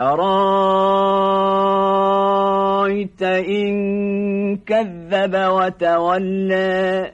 أرأيت إن كذب وتولى